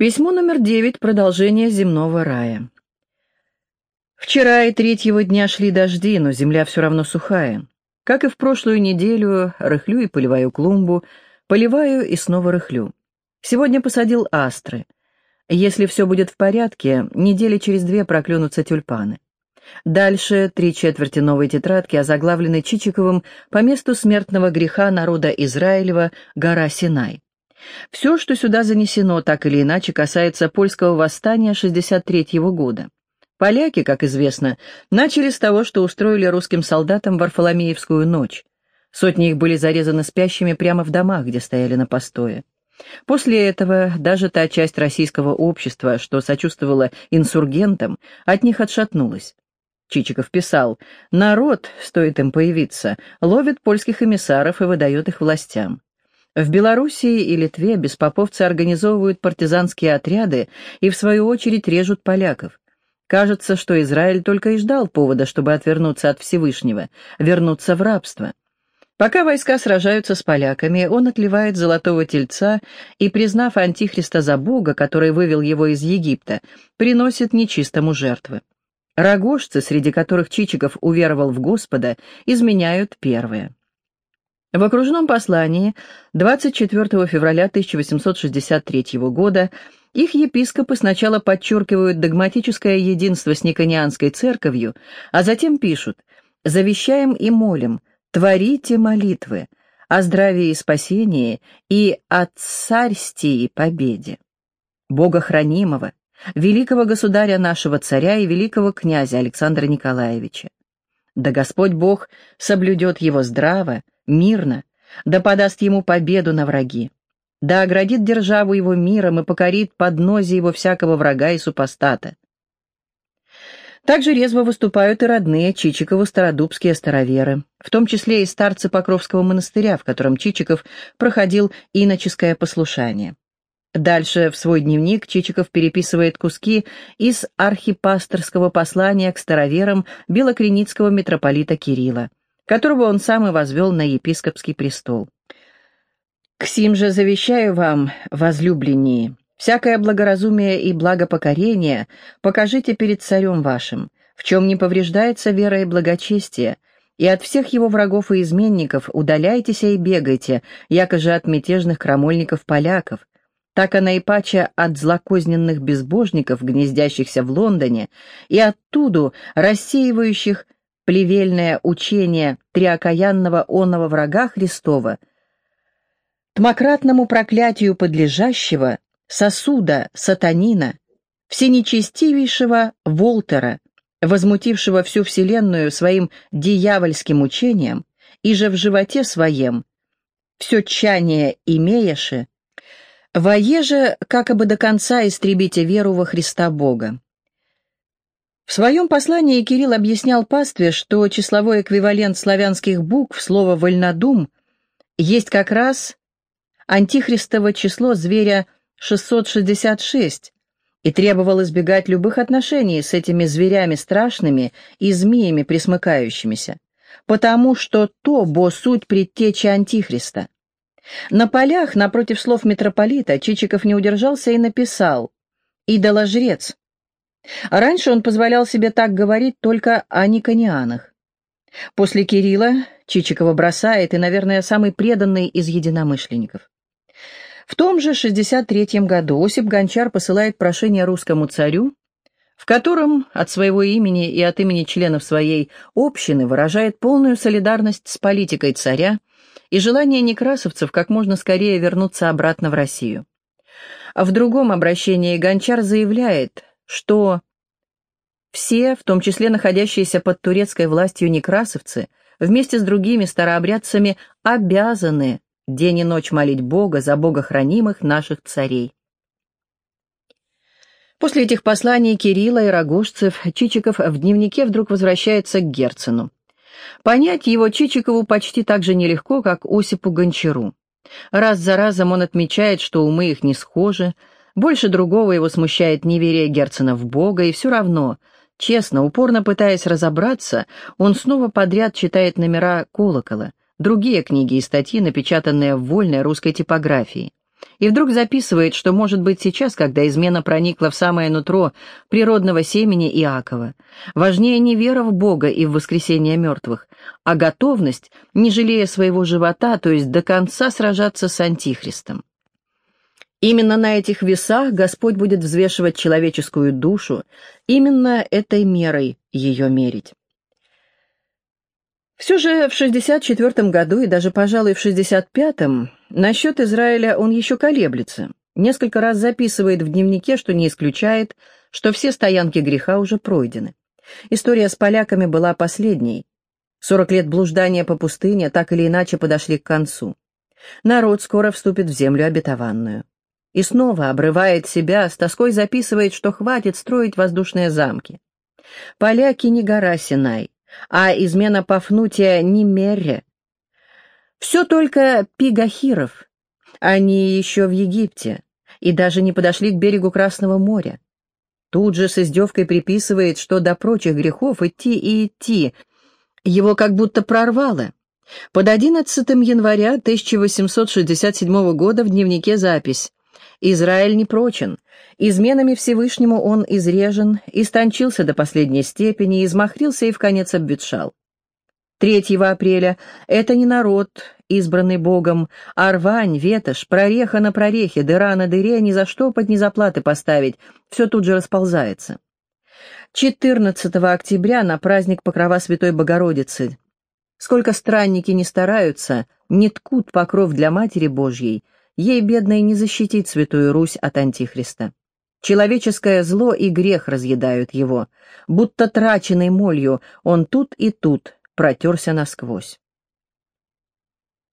Письмо номер девять. Продолжение земного рая. Вчера и третьего дня шли дожди, но земля все равно сухая. Как и в прошлую неделю, рыхлю и поливаю клумбу, поливаю и снова рыхлю. Сегодня посадил астры. Если все будет в порядке, недели через две проклюнутся тюльпаны. Дальше три четверти новой тетрадки, озаглавленной Чичиковым по месту смертного греха народа Израилева «Гора Синай». Все, что сюда занесено, так или иначе касается польского восстания 63 -го года. Поляки, как известно, начали с того, что устроили русским солдатам Варфоломеевскую ночь. Сотни их были зарезаны спящими прямо в домах, где стояли на постое. После этого даже та часть российского общества, что сочувствовала инсургентам, от них отшатнулась. Чичиков писал, «Народ, стоит им появиться, ловит польских эмиссаров и выдает их властям. В Белоруссии и Литве беспоповцы организовывают партизанские отряды и, в свою очередь, режут поляков. Кажется, что Израиль только и ждал повода, чтобы отвернуться от Всевышнего, вернуться в рабство. Пока войска сражаются с поляками, он отливает золотого тельца и, признав Антихриста за Бога, который вывел его из Египта, приносит нечистому жертвы. Рогожцы, среди которых Чичиков уверовал в Господа, изменяют первое. В окружном послании 24 февраля 1863 года их епископы сначала подчеркивают догматическое единство с Никонианской церковью, а затем пишут «Завещаем и молим, творите молитвы о здравии и спасении и о царстве и победе. Бога хранимого, великого государя нашего царя и великого князя Александра Николаевича. Да Господь Бог соблюдет его здраво, мирно, да подаст ему победу на враги, да оградит державу его миром и покорит поднозе его всякого врага и супостата. Также резво выступают и родные Чичикову стародубские староверы, в том числе и старцы Покровского монастыря, в котором Чичиков проходил иноческое послушание. Дальше в свой дневник Чичиков переписывает куски из архипасторского послания к староверам белокреницкого митрополита Кирилла которого он сам и возвел на епископский престол. «К сим же завещаю вам, возлюбленние, всякое благоразумие и благопокорение покажите перед царем вашим, в чем не повреждается вера и благочестие, и от всех его врагов и изменников удаляйтесь и бегайте, якоже от мятежных крамольников-поляков, так она и пача от злокозненных безбожников, гнездящихся в Лондоне, и оттуда рассеивающих плевельное учение триокаянного онного врага Христова, тмократному проклятию подлежащего, сосуда сатанина, всенечестивейшего Волтера, возмутившего всю вселенную своим дьявольским учением, и же в животе своем, все тчание имееши, воеже, бы до конца истребите веру во Христа Бога. В своем послании Кирилл объяснял пастве, что числовой эквивалент славянских букв слова «вольнодум» есть как раз антихристово число зверя 666 и требовал избегать любых отношений с этими зверями страшными и змеями присмыкающимися, потому что то бо суть предтечи антихриста. На полях, напротив слов митрополита, Чичиков не удержался и написал «Идоложрец». Раньше он позволял себе так говорить только о никонианах. После Кирилла Чичикова бросает и, наверное, самый преданный из единомышленников. В том же 63 году Осип Гончар посылает прошение русскому царю, в котором от своего имени и от имени членов своей общины выражает полную солидарность с политикой царя и желание некрасовцев как можно скорее вернуться обратно в Россию. В другом обращении Гончар заявляет, что все, в том числе находящиеся под турецкой властью некрасовцы, вместе с другими старообрядцами обязаны день и ночь молить Бога за богохранимых наших царей. После этих посланий Кирилла и Рогожцев Чичиков в дневнике вдруг возвращается к Герцену. Понять его Чичикову почти так же нелегко, как Осипу Гончару. Раз за разом он отмечает, что умы их не схожи, больше другого его смущает неверие Герцена в Бога, и все равно, честно, упорно пытаясь разобраться, он снова подряд читает номера колокола, другие книги и статьи, напечатанные в вольной русской типографии. И вдруг записывает, что, может быть, сейчас, когда измена проникла в самое нутро природного семени Иакова, важнее не вера в Бога и в воскресение мертвых, а готовность, не жалея своего живота, то есть до конца сражаться с Антихристом. Именно на этих весах Господь будет взвешивать человеческую душу, именно этой мерой ее мерить. Все же в 64 году и даже, пожалуй, в 65-м насчет Израиля он еще колеблется. Несколько раз записывает в дневнике, что не исключает, что все стоянки греха уже пройдены. История с поляками была последней. Сорок лет блуждания по пустыне так или иначе подошли к концу. Народ скоро вступит в землю обетованную. И снова обрывает себя, с тоской записывает, что хватит строить воздушные замки. Поляки не гора Синай, а измена Пафнутия не Мерре. Все только пигахиров. Они еще в Египте и даже не подошли к берегу Красного моря. Тут же с издевкой приписывает, что до прочих грехов идти и идти. Его как будто прорвало. Под 11 января 1867 года в дневнике запись «Израиль не прочен, Изменами Всевышнему он изрежен, истончился до последней степени, измахрился и в конец обветшал. 3 апреля это не народ, избранный Богом, а рвань, ветошь, прореха на прорехе, дыра на дыре, ни за что под ни заплаты поставить, все тут же расползается. 14 октября на праздник Покрова Святой Богородицы. Сколько странники не стараются, не ткут покров для Матери Божьей, ей, бедной, не защитить Святую Русь от Антихриста. Человеческое зло и грех разъедают его, будто траченной молью он тут и тут протерся насквозь.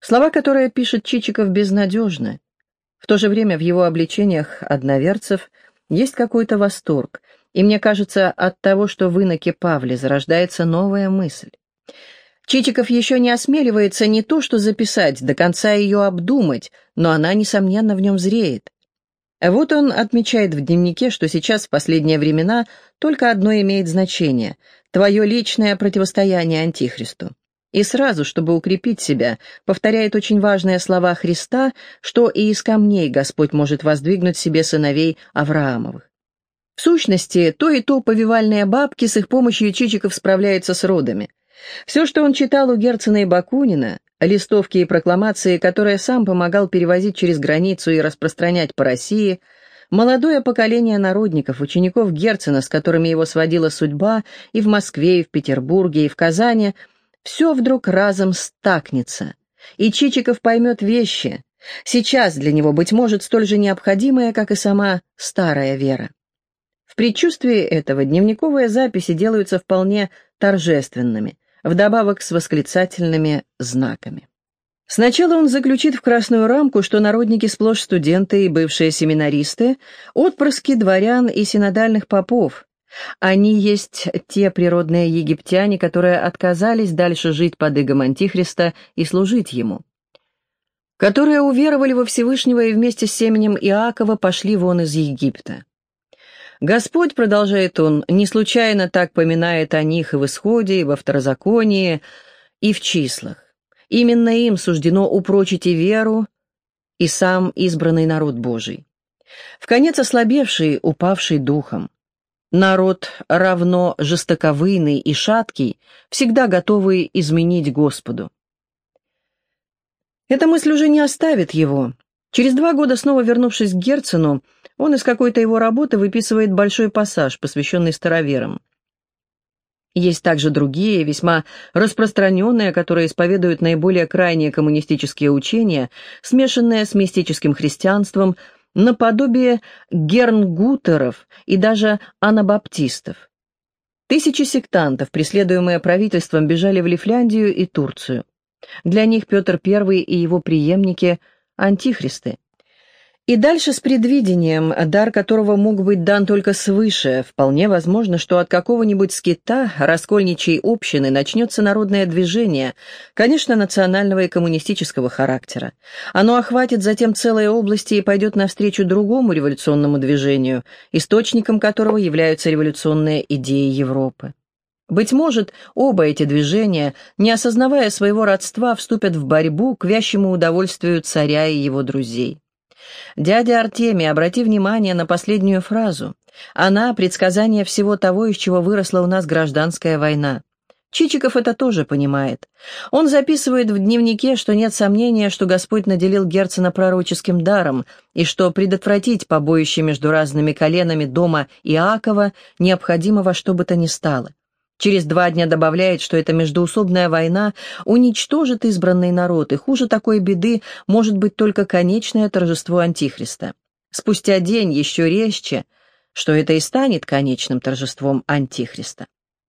Слова, которые пишет Чичиков, безнадежны. В то же время в его обличениях одноверцев есть какой-то восторг, и мне кажется, от того, что в иноке Павле зарождается новая мысль. Чичиков еще не осмеливается не то что записать, до конца ее обдумать, но она, несомненно, в нем зреет. Вот он отмечает в дневнике, что сейчас в последние времена только одно имеет значение – твое личное противостояние Антихристу. И сразу, чтобы укрепить себя, повторяет очень важные слова Христа, что и из камней Господь может воздвигнуть себе сыновей Авраамовых. В сущности, то и то повивальные бабки с их помощью Чичиков справляются с родами. Все, что он читал у Герцена и Бакунина, листовки и прокламации, которые сам помогал перевозить через границу и распространять по России, молодое поколение народников, учеников Герцена, с которыми его сводила судьба и в Москве, и в Петербурге, и в Казани, все вдруг разом стакнется, и Чичиков поймет вещи, сейчас для него, быть может, столь же необходимые, как и сама старая вера. В предчувствии этого дневниковые записи делаются вполне торжественными – вдобавок с восклицательными знаками. Сначала он заключит в красную рамку, что народники сплошь студенты и бывшие семинаристы, отпрыски дворян и синодальных попов. Они есть те природные египтяне, которые отказались дальше жить под игом Антихриста и служить ему. Которые уверовали во Всевышнего и вместе с семенем Иакова пошли вон из Египта. Господь, продолжает он, не случайно так поминает о них и в Исходе, и во Второзаконии, и в числах. Именно им суждено упрочить и веру, и сам избранный народ Божий. В конец ослабевший, упавший духом. Народ равно жестоковыйный и шаткий, всегда готовый изменить Господу. Эта мысль уже не оставит его. Через два года, снова вернувшись к Герцену, он из какой-то его работы выписывает большой пассаж, посвященный староверам. Есть также другие, весьма распространенные, которые исповедуют наиболее крайние коммунистические учения, смешанные с мистическим христианством, наподобие гернгутеров и даже анабаптистов. Тысячи сектантов, преследуемые правительством, бежали в Лифляндию и Турцию. Для них Петр I и его преемники – антихристы. И дальше с предвидением, дар которого мог быть дан только свыше, вполне возможно, что от какого-нибудь скита, раскольничьей общины, начнется народное движение, конечно, национального и коммунистического характера. Оно охватит затем целые области и пойдет навстречу другому революционному движению, источником которого являются революционные идеи Европы. Быть может, оба эти движения, не осознавая своего родства, вступят в борьбу к вящему удовольствию царя и его друзей. Дядя Артемий, обрати внимание на последнюю фразу. Она — предсказание всего того, из чего выросла у нас гражданская война. Чичиков это тоже понимает. Он записывает в дневнике, что нет сомнения, что Господь наделил Герцена пророческим даром, и что предотвратить побоище между разными коленами дома Иакова необходимо во что бы то ни стало. Через два дня добавляет, что эта междоусобная война уничтожит избранный народ, и хуже такой беды может быть только конечное торжество Антихриста. Спустя день еще резче, что это и станет конечным торжеством Антихриста.